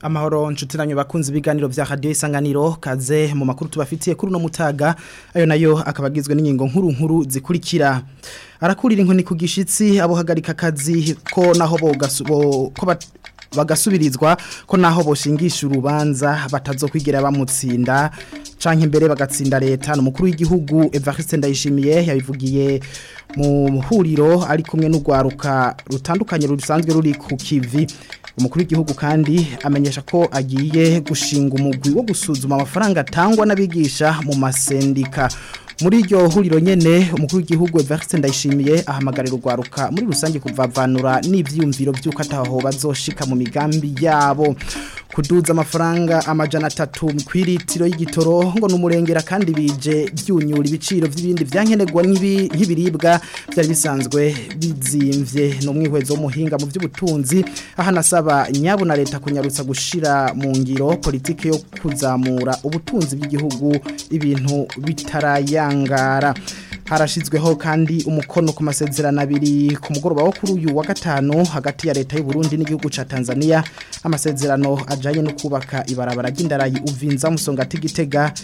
amahoro nshuti nanyu bakunze ibiganiro bya radio isanganiro kaze mu makuru tubafitiye kuri uno mutaga ayo nayo akabagizwe n'ingingo nkuru nkuru zikurikira arakurira inkoni ku gishitsi abo hagarika kazi ko naho bogasu ko bagasubirizwa ko naho boshingisha urubanza batazo batazokwigira bamutsinda canke mbere bagatsinda leta mukuru w'igihugu Evariste Ndayishimiye yabivugiye mu huriro ari kumwe n'ugwaruka rutandukanye rusanzwe ruri ku Kivi umukuru w'igihugu kandi amenyesha ko agiye gushinga umugwi wo gusuzuma amafaranga atangwa n'abigisha mu masendika muri iryo huriro nyene umukuru w'igihugu Evariste Ndayishimiye ahamagarira urwaruka muri rusange kuvavanura n'ivyumviro vy'uko ataho bazoshika mu migambi yabo kuduza amafaranga amajana atatu ku iritiro y'igitoro ngo n'umurengera kandi bije byunyura ibiciro by'ibindi byankenerwa nk'ibiribwa byari bisanzwe bizimvye no mwihwezo w'umuhinga mu by'ubutunzi aha nasaba nyabo na leta kunyarutsa gushira mu ngiro politiki yo kuzamura ubutunzi bw'igihugu ibintu bitarayangara harashyizweho kandi umukono ku masezerano abiri ku mugoroba wo kuri uyu wa gatanu hagati ya leta y'u Burundi n'igihugu cya Tanzania amasezerano ajyanye no kubaka ibarabara ry'indarayi uvinza musonga tigitega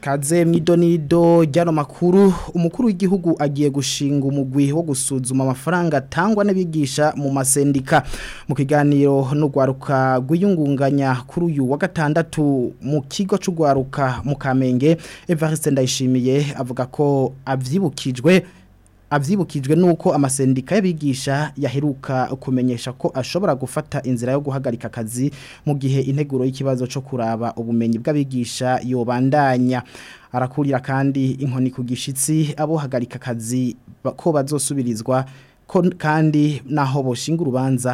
kaze mwidonido ryano makuru umukuru w'igihugu agiye gushinga umugwi wo gusuzuma amafaranga atangwa n'abigisha mu masendika mu kiganiro n'urwaruka rwiyungunganya kuri uyu wa gatandatu mu kigo cy'urwaruka mu kamenge Evariste ndayishimiye avuga ko abyibukijwe abyibukijwe nuko amasendika y'abigisha yaheruka kumenyesha ko ashobora gufata inzira yo guhagarika akazi mu gihe integuro y'ikibazo cyo kuraba ubumenyi bw'abigisha yobandanya arakurira kandi inkoni ku gishitsi abo hagarika akazi ko bazosubirizwa kandi naho boshinga urubanza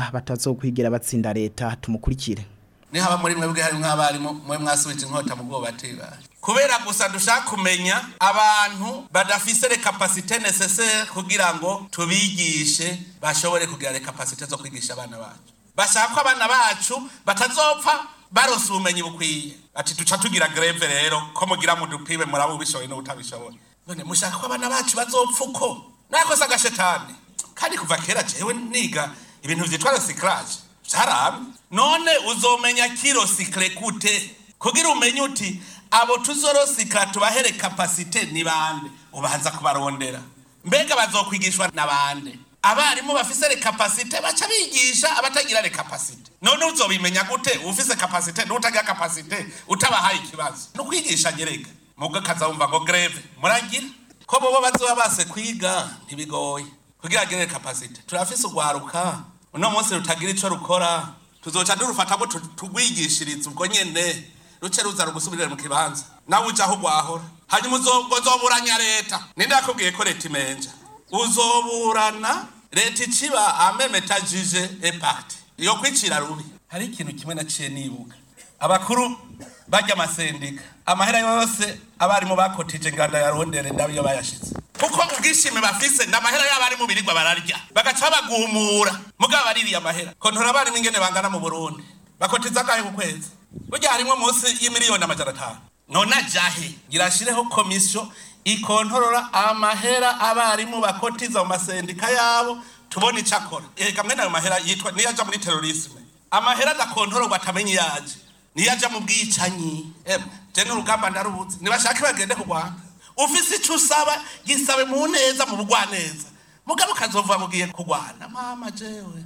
kwigira batsinda leta tumukurikire niho abamuri mwebwe hari mw'abarimu mwe mwasubije inkota mu bwoba tibaye kubera gusa dushaka kumenya abantu badafise rekapasite nesesere kugira ngo tubigishe bashobore kugira rekapasite zo kwigisha abana bacu bashaka ko abana bacu batazopfa baronse ubumenyi bukwiye ati duca tugira greve rero ko mugira mu dupibe muraba ubishoboye n'utabishoboye none mushaka ko abana bacu bazopfa uko nakoze agashetani kandi kuva kera jewe niga ibintu byitwa recyclage cyarame none uzomenya kiro cycle kute kugira umenye uti abo tuzorosikara tubahere kapasite ni bande ubanza kubarondera mbega bazokwigishwa na bande abarimu bafise rekapasite baca bigisha abatagira rekapasite none uzobimenya gute ufise kapasite n'utagira kapasite utabahaye ikibazo ni ukwigisha nyerega mubwo akazawumva ngo greve muragira ko bobo bazoba base kwiga ntibigoye kugira agire kapasite turafise urwaruka uno munsi rutagira ico rukora tuzoca durufata ngo tugwigishirize ubwo nyene ruce ruzana gusubirira mu kibanza nawe ujya aho rwahora hanyuma uzoburanya leta ninde yakubwiye ko leta imenja uzoburana leta ikiba amemetajije epati yo kwicira rubi hari ikintu kimwe naciye nibuka abakuru bajya amasendika amahera yose abarimu bakotije inganda ya rondere ndabyo bayashize kuko ubwishime bafise ndamahera y'abarimu birirwa bararya bagaca bagumura mugabo baririye amahera kontora abarimu ingene bangana mu burundi bakotiza akahe ku kwezi burya harimo munsi y'imiliyoni amajana atanu none ajahe irashyireho komisiyo ikontorora amahera abarimu bakotiza mu masendika yabo tubona icyo akora reka mwene ayo mahera yitwa niyo ajya muri terorisme amahera adakontororwa atamenya iyo ajya niyo ajya mu bwicanyi jya n'urugamba ndarubutse ntibashake bagende kurwana ufise icyo usaba gisabe mu neza mu bugwaneza mugabo ukazovuga mugiye kurwana mama jewe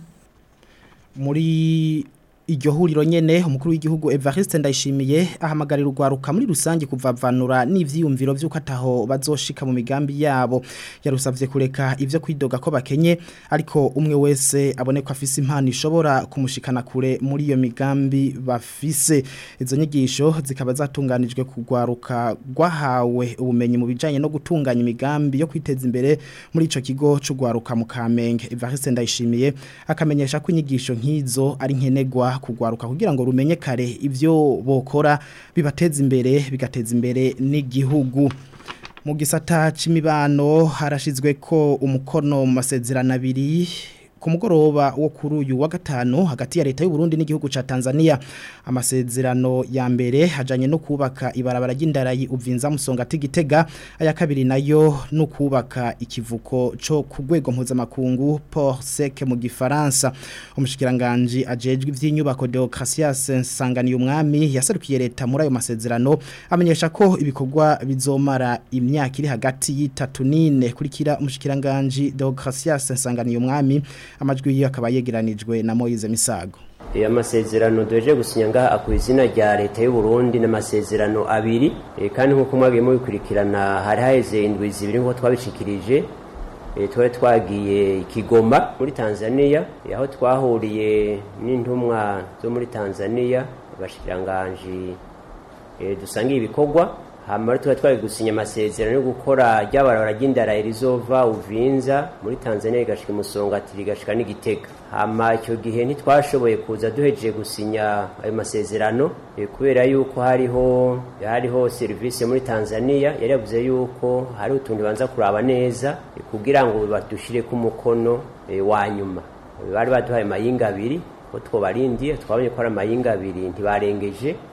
muri iryo huriro nyene umukuru w'igihugu Evariste Ndayishimiye ahamagarira urwaruka muri rusange kuvavanura n'ivyiyumviro vy'uko ataho bazoshika mu migambi yabo yarusavye kureka ivyo kwidoga ko bakenye ariko umwe wese aboneka afise impano ishobora kumushikana kure muri iyo migambi bafise izo nyigisho zikaba zatunganijwe kugwaruka rwahawe ubumenyi mu bijanye no gutunganya imigambi yo kwiteza imbere muri ico kigo c'ugwaruka mu Kamenge Evariste Ndayishimiye akamenyesha ko inyigisho nk'izo ari nkenegwa rugomba kugwaruka kugira ngo rumenyekare ibyo bokora bibateza imbere bigateza imbere n'igihugu mu gisata cy'imibano harashyizwe ko umukono mu masezerano abiri ku mugoroba wo kuri uyu wa gatanu hagati ya leta y'u Burundi n'igihugu ca Tanzania amasezerano ya mbere hajanye no kubaka ibarabara ry'indarayi uvinza musonga tigitega aya kabiri nayo no kubaka ikivuko co kugwego mpuzamakungu Port Sec mu gifaransa umushikiranganje ajejwe ivy'inyubako Deocratias Sanganiye umwami yaserukiye leta muri ayo masezerano amenyesha ko ibikorwa bizomara imyaka iri hagati y'itatu n'ine kurikira umushikiranganje Deocratias Sanganiye umwami amajwi ye akaba yegeranijwe na Moise Misago iyo amasezerano duheje gusinya ngaha akuye izina rya leta y'u Burundi n'amasezerano abiri eh, kandi nk'uko mwagiyemo bikurikirana hari haheze indwi zibiri nk'uko twabishikirije eh, twari twagiye ikigoma muri tanzania eh, aho twahuriye n'intumwa zo muri tanzania abashikiranganji dusangiye ibikorwa hanyuma tuba twari gusinya amasezerano yo gukora ryabarabara ry'indara rizova uvinza muri tanzania rigashika umusongati rigashika n'igitega hama icyo gihe ntitwashoboye kuza duhejeje gusinya ayo masezerano kubera yuko hariho hariho serivisi muri tanzania yari yavuze yuko hari utuntu banza kuraba neza kugira ngo badushire ku mukono eh, wa nyuma bari baduhaye amayinga abiri ko twobarindiye twabonye ko ari amayinga abiri ntibarengeje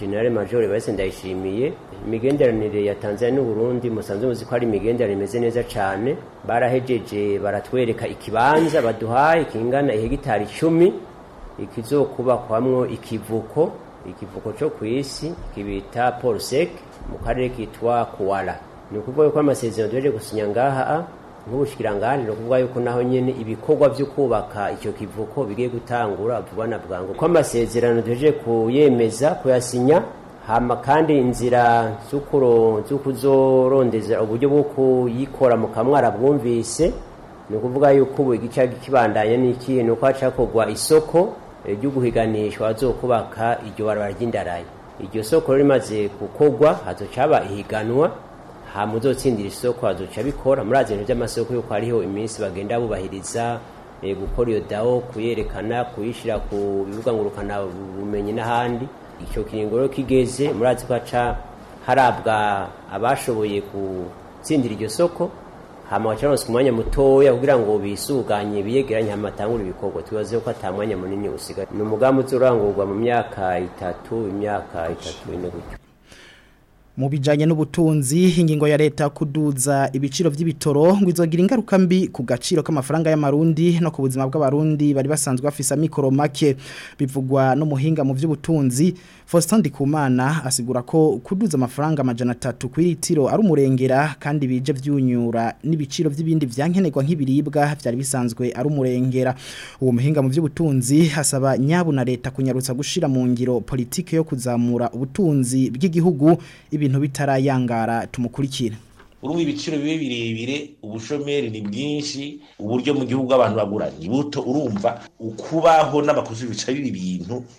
General Major Bayise ndayishimiye imigenderanire ya Tanzania n'Uburundi musanze muzi ko ari imigenderanire imeze neza cyane barahejeje baratwereka ikibanza baduhaye kingana ihegitari icumi ikizokubakwamwo ikivuko ikivuko cyo ku isi kibita Paul sec mu karere kitwa Kuwala ni ukuvuga ko amasezerano duheje gusinya ngaha nk'ubushikiranganji ni ukuvuga yuko naho nyene ibikorwa byo kubaka icyo kivuko bigiye gutangura vuba na bwangu ko amasezerano duhejeje kuyemeza kuyasinya hama kandi inzira zo kuzorondeza uburyo bwo kuyikora mu kamwara bwumvise ni ukuvuga yuko ubu igice kibandanya n'ikihe ni uko hacakorwa isoko eh, ryo guhiganishwa zo kubaka iryo barabara ry'indarayi iryo soko rimaze gukorwa cyaba ihiganwa hama isoko azoca abikora murazi by'amasoko yuko hariho iminsi bagenda bubahiriza eh, gukora iyo dawo kuyerekana kuyishyira ku bivuga ngo rukana ubumenyi n'ahandi icyo kiringo rero kigeze murazi ko haca harabwa abashoboye gutsindira iryo soko hama baca baronse umwanya mutoya kugira ngo bisuganye biyegeranye hama batangure ibikorwa tubaze ko ata mwanya munini usigaye ni umugambi uzurangurwa mu myaka itatu imyaka itatu ine gutyo mu bijyanye n'ubutunzi ingingo ya leta kuduza ibiciro by'ibitoro ngo izogira ingaruka mbi ku gaciro k'amafaranga y'amarundi no ku buzima bw'abarundi bari basanzwe bafise amikoro make bivugwa n'umuhinga mu by'ubutunzi Faustin Ndikumana asigura ko kuduza amafaranga amajana atatu ku litiro ari umurengera kandi bije byunyura n'ibiciro by'ibindi byankenerwa nk'ibiribwa byari bisanzwe ari umurengera uwo muhinga mu by'ubutunzi hasaba nyabu na leta kunyarutsa gushira mu ngiro politike yo kuzamura ubutunzi bw'igihugu ibi ibintu bitarayangara tumukurikira urumva ibiciro bibe birebire ubushomeri ni bwinshi uburyo mu gihugu abantu bagura ni buto urumva ukubaho n'abakozi bicaye ibintu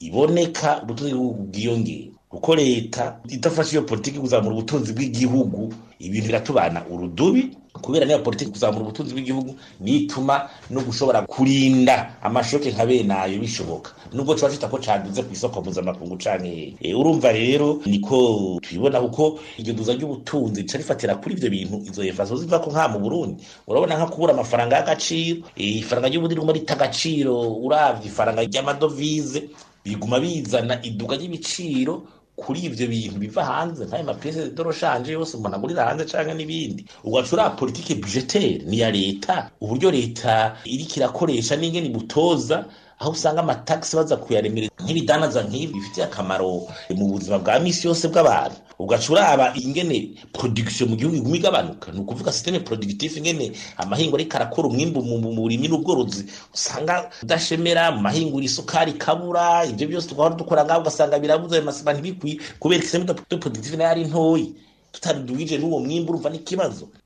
iboneka ubutunzi bw'igihugu bwiyongera kuko leta idafashe iyo politiki kuzamura ubutunzi bw'igihugu ibintu biratubana urudubi kubera niyo politiki kuzamura ubutunzi bw'igihugu nituma no gushobora kurinda amashoke nka bene ayo bishoboka nubwo tuba twita ko canduze ku isoko mpuzamakungu canke urumva rero niko tubibona kuko iryo duza ry'ubutunzi rica rifatira kuri ibyo bintu izo evaso ziva ko nka mu burundi urabona nka kubura amafaranga y'agaciro eh, ifaranga ry'ubundi riguma rita agaciro uravye ifaranga ry'amadovize biguma bizana iduka ry'ibiciro kuri ibyo bintu biva hanze nk'ayo mapiyese doroshanje yose umuntu agurira hanze cyangwa n'ibindi ugaca uriya politiki bujetere ni iya leta uburyo leta iriko irakoresha n'ingene butoza, aho usanga amatagisi baza kuyaremera nk'ibidandaza nk'ibi bifitiye akamaro mu buzima bwa minsi yose bw'abantu ugaca uraba ingene production mu gihugu iguma igabanuka ni ukuvuga systeme productif ingene amahingo ariko arakora umwimbu mu burimyi n'ubworozi usanga udashemera mu isukari ikabura ibyo byose tugahora dukora ngaho ugasanga birabuze amasima ntibikwiye kubera systeme de productif nayo ari ntoyi tutabiduwije n'uwo mwimbu urumva n'ikibazo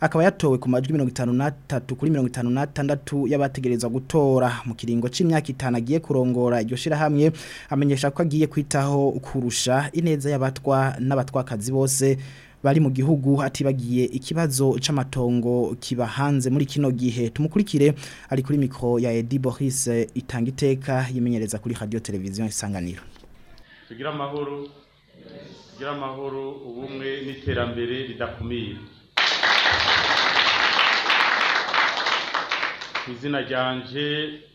akaba yatowe ku majwi mirongo itanu kuri mirongo itanu n'atandatu y'abategereza gutora mu kiringo cy'imyaka itanu agiye kurongora iryo shirahamwe amenyesha ko agiye kwitaho kurusha ineza y'abatwa n'abatwakazi bose bari mu gihugu ati bagiye ikibazo c'amatongo hanze muri kino gihe tumukurikire ari kuri mikro ya Edi Boris itanga iteka yimenyereza kuri radio televiziyo isanganiro tugira amahoro tugira amahoro ubumwe n'iterambere ridakumira izina ryanje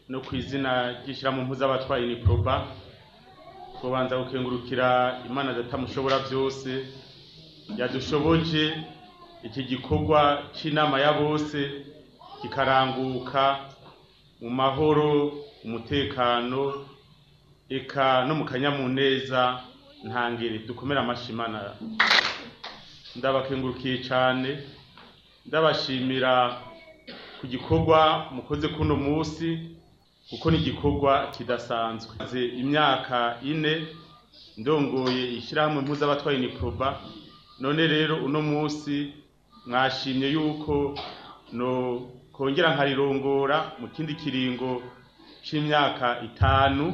no ku izina ry'ishyirahamwe mpuz'abatwaye ni proba kubanza gukengurukira imana datamushobora byose yadushoboje iki gikorwa cy'inama ya bose kikaranguka mu mahoro umutekano eka no mu kanyamuneza ntangire dukomere amashimana ndabakengurukiye cyane ndabashimira ku gikorwa mukoze kuno munsi kuko ni igikorwa kidasanzwe imyaka ine ndongoye ishyirahamwe mpuzabatwaye ni proba none rero uno munsi mwashimye yuko no kongera nkarirongora mu kindi kiringo cy'imyaka itanu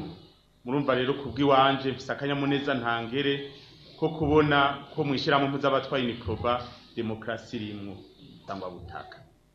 murumva rero kubw'iwanje mfise akanyamuneza ntangere ko kubona ko mwishyiramo mpuzabatwaye mikoroba demokarasi rimwo sangwabutaka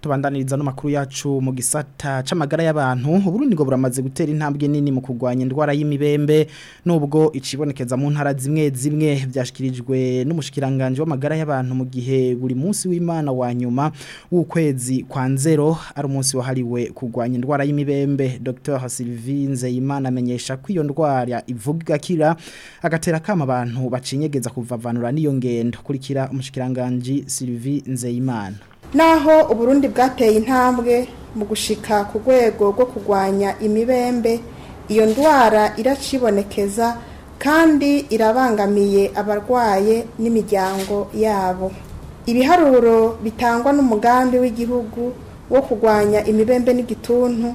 tubandaniriza n'amakuru yacu mu gisata c'amagara y'abantu uburundi ngo buramaze gutera intambwe nini mu kugwanya indwara y'imibembe nubwo icibonekeza mu ntara zimwe zimwe byashikirijwe n'umushikiranganje w'amagara y'abantu mu gihe buri munsi w'Imana wa nyuma w'ukwezi kwa nzero ari umunsi wahariwe kugwanya indwara y'imibembe Dr. Sylvie Nzeyimana amenyesha ko iyo ndwara ivuga kira agatera kama abantu bacinyegeza vanura niyo ngendo kurikira umushikiranganje Sylvie Nzeyimana naho uburundi bwateye intambwe mu gushika ku rwego rwo kurwanya imibembe iyo ndwara iracibonekeza kandi irabangamiye abarwaye n'imiryango yabo ibiharuro bitangwa n'umugambi w'igihugu wo kurwanya imibembe n'igituntu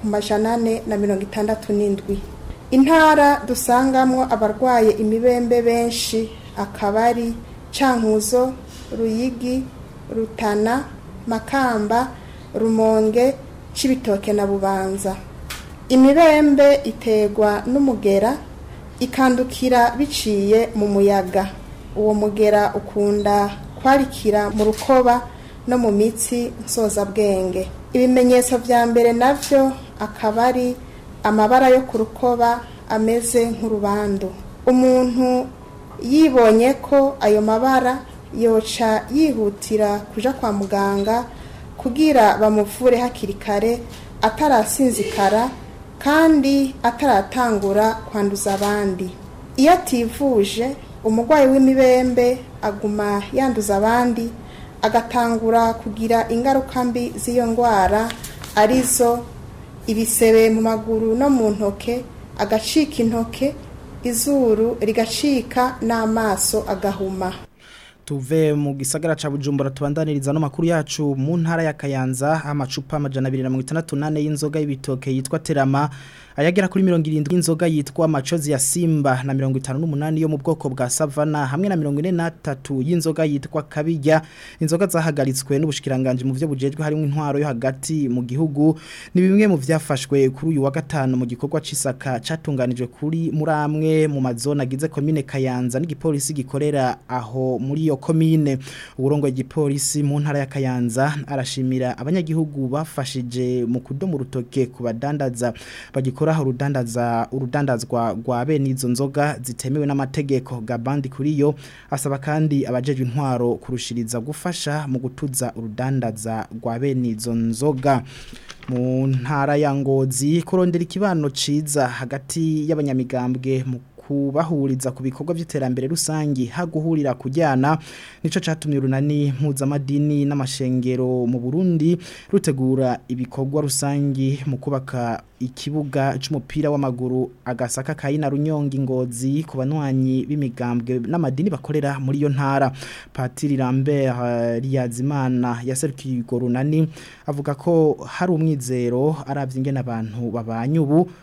ku majana ane na mirongo itandatu n'indwi intara dusangamo abarwaye imibembe benshi akabari cankuzo ruyigi rutana makamba rumonge cibitoke na bubanza imibembe itegwa n'umugera ikandukira biciye mu muyaga uwo mugera ukunda kwarikira mu rukoba no mu mitsi nsozabwenge ibimenyetso bya mbere nabyo akaba ari amabara yo ku rukoba ameze nk'urubandu umuntu yibonye ko ayo mabara yoca yihutira kuja kwa muganga kugira bamuvure hakiri kare atarasinzikara kandi ataratangura kwanduza abandi iyo ativuje umurwayi w'imibembe aguma yanduza abandi agatangura kugira ingaruka mbi z'iyo ndwara arizo ibisebe mu maguru no mu ntoke agacika intoke izuru rigacika n'amaso agahuma tuve mu gisagara ca Bujumbura tubandaniriza no makuru yacu mu ntara ya Kayanza amacupa amajana 268 y'inzoga y'ibitoke yitwa Terama ayagera kuri mirongo irindwi y'inzoga yitwa Machozi ya Simba na mirongo itanu numunani yo mu bwoko bwa Savana hamwe na mirongo ine 43 y'inzoga yitwa Kabirya inzoga zahagaritswe n'ubushikiranganje mu byo bujejwe harimo intwaro yo hagati mu gihugu ni bimwe mu byafashwe kuri uyu wa gatano mu gikorwa cisaka catunganijwe kuri muri amwe mu mazona agize komine Kayanza n'igipolisi gikorera aho muri iyo komine uburongo igipolisi mu ntara ya Kayanza arashimira abanyagihugu bafashije mu kudomo rutoke kubadandaza bagikora urudandaza urudandazwa rwa bene izo nzoga zitemewe n'amategeko gabandi kuri yo asaba kandi abajeje intwaro kurushiriza gufasha mu gutuza urudandaza rwa bene nzoga mu ntara ya Ngozi kurondera ikibano ciza hagati y'abanyamigambwe mu kubahuriza ku bikorwa by'iterambere rusangi haguhurira kujyana nico catumye runani mpuza mpuzamadini n'amashengero mu Burundi rutegura ibikorwa rusangi mu kubaka ikibuga cy'umupira w'amaguru agasaka kayina runyongi ngozi ku banwanyi b'imigambwe n'amadini bakorera muri iyo ntara Patiri Lambert Riyazimana yaserukiye runani avuga ko hari umwizero arabyinge n'abantu babanye ubu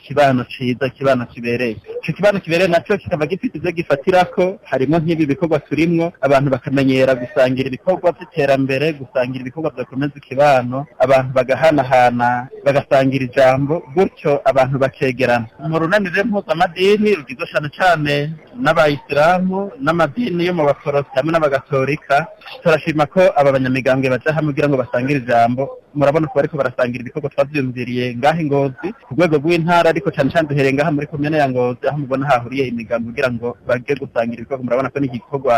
ikibano cyiza ikibano kibereye icyo kibano kibereye nacyo kikaba gifite ibyo gifatira ko harimo nk'ibi bikorwa turimo abantu bakamenyera gusangira ibikorwa by'iterambere gusangira ibikorwa byakomeza ikibano abantu bagahanahana bagasangira ijambo gutyo abantu bakegerana mu runanire mpuzamadini rugizwe cyane cyane n'abayisilamu n'amadini yo mu baporotamo n'abagatorika turashima ko aba banyamigambwe baja hamwe kugira ngo basangire ijambo murabona ko bariko barasangira ibikorwa twabyumviriye ngaho ingozi ku rwego rw'intara ariko cane cane duhereye ngaha muri komine ya ngozi aho mubona hahuriye imigambi kugira ngo bage gusangira ibikorwa murabona ko n'igikorwa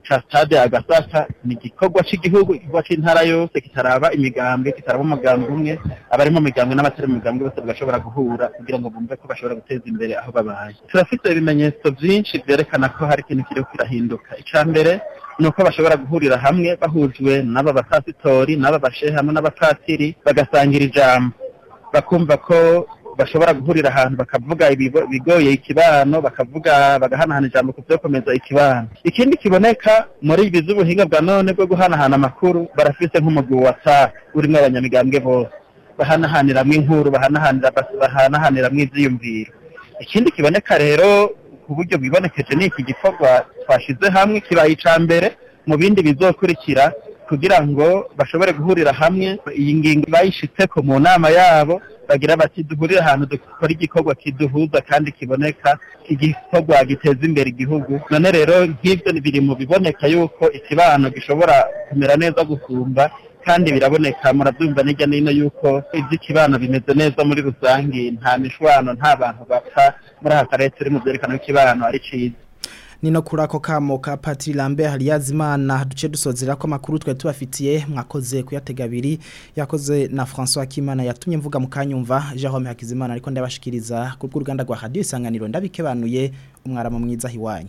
ca stade ya Gasata ni igikorwa cy'igihugu igikorwa cy'intara yose kitaraba imigambwe kitaraba umugambwe umwe abari mu migambwe n'abatari mu migambwe bose bashobora guhura kugira ngo bumve ko bashobora guteza imbere aho babaye turafite ibimenyetso byinshi byerekana ko hari ikintu kiri kirahinduka icya mbere ni uko bashobora guhurira hamwe bahujwe n'aba basasitori n'aba bashehamu hamwe n'abapatiri bagasangira ijambo bakumva ko bashobora guhurira ahantu bakavuga ibigoye ikibano bakavuga bagahanahana ijambo ku byokomeza ikibano ikindi kiboneka muri ibi z'ubuhinga bwa none bwo guhanahana amakuru barafite nk'umugwi wa watsapu urimo abanyamigambwe bose bahanahaniramwo inkuru bahanahaniramwo ibyiyumviro ikindi kiboneka rero ku buryo bwibonekeje ni iki gikorwa twashyize hamwe kibaye icya mbere mu bindi bizokurikira kugira ngo bashobore guhurira hamwe iyi ngingo bayishitseko mu nama yabo bagira bati duhurire ahantu dukora igikorwa kiduhuza kandi kiboneka igikorwa giteza imbere igihugu none rero nk'ibyo biri mu biboneka yuko ikibano gishobora kumera neza gusumba kandi biraboneka murabyumva n'ijya nino yuko iby'ikibano bimeze neza muri rusange nta mishwano nta bantu bapfa muri aka leta iri mu byerekana ko ikibano ari cyiza nino kuri ako kamo ka Patri Lambert Liyazimana duce dusozera ko makuru twe tubafitiye mwakoze kuyategabiri yakoze na François Kimana yatumye mvuga mukanyumva Jerome Hakizimana ariko ndabashikiriza ku rw'uruganda rwa Radio Isanganiro ndabikebanuye umwaramu mwiza hiwanyu